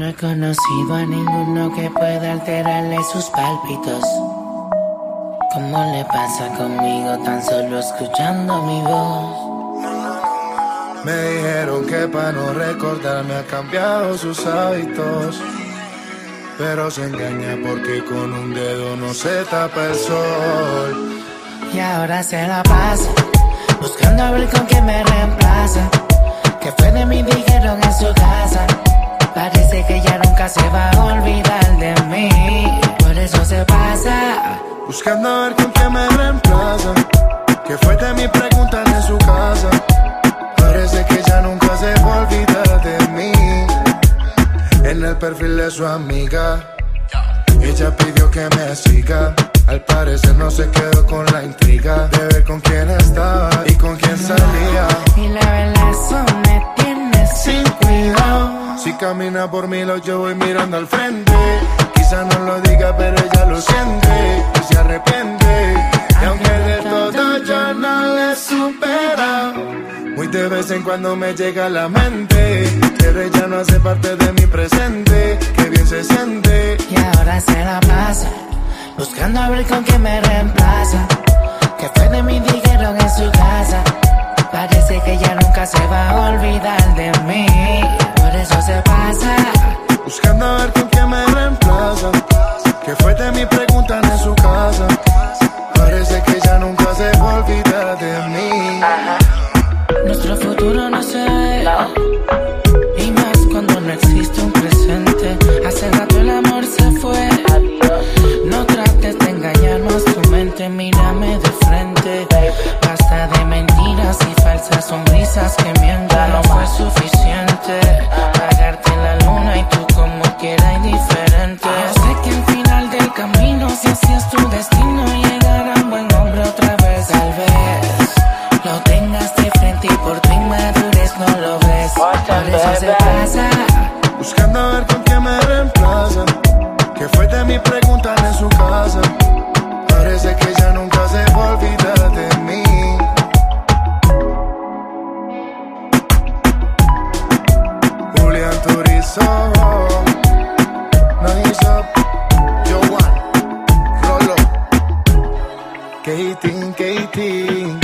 No he conocido a ninguno que pueda alterarle sus pálpitos. ¿Cómo le pasa conmigo tan solo escuchando mi voz? Me dijeron que para no recordarme ha cambiado sus hábitos. Pero se engaña porque con un dedo no se tapa el sol. Y ahora se la pasa, buscando a ver con quién me reemplaza. Que fue de mí, dijeron en Buscando a ver con quién me reemplaza. Que fue de mí, preguntan en su casa. Parece que ya nunca se va a olvidar de mí. En el perfil de su amiga, ella pidió que me siga. Al parecer no se quedó con la intriga de ver con quién estaba y con quién salía. Y la verdad, eso me tiene sin cuidado. Si camina por mí, lo yo voy mirando al frente. Quizá no lo diga, pero ella lo siente se arrepiente. Y aunque de todo yo no le supera, muy de vez en cuando me llega a la mente. Pero ella no hace parte de mi presente. Que bien se siente. Y ahora se la pasa, buscando a ver con quién me reemplaza. Que fue de mí, dijeron en su casa. Parece que ya nunca se va a olvidar de mí. Por eso se pasa. Nuestro futuro no se. estás de frente y por tu inmadurez no lo ves. Por eso se pasa. Buscando a ver con quién me reemplaza. Que fue de mi pregunta en su casa. Parece que ya nunca se va a olvidar de mí. Julián Turizo. No hizo. Yo one. Rollo. Katie, Katie.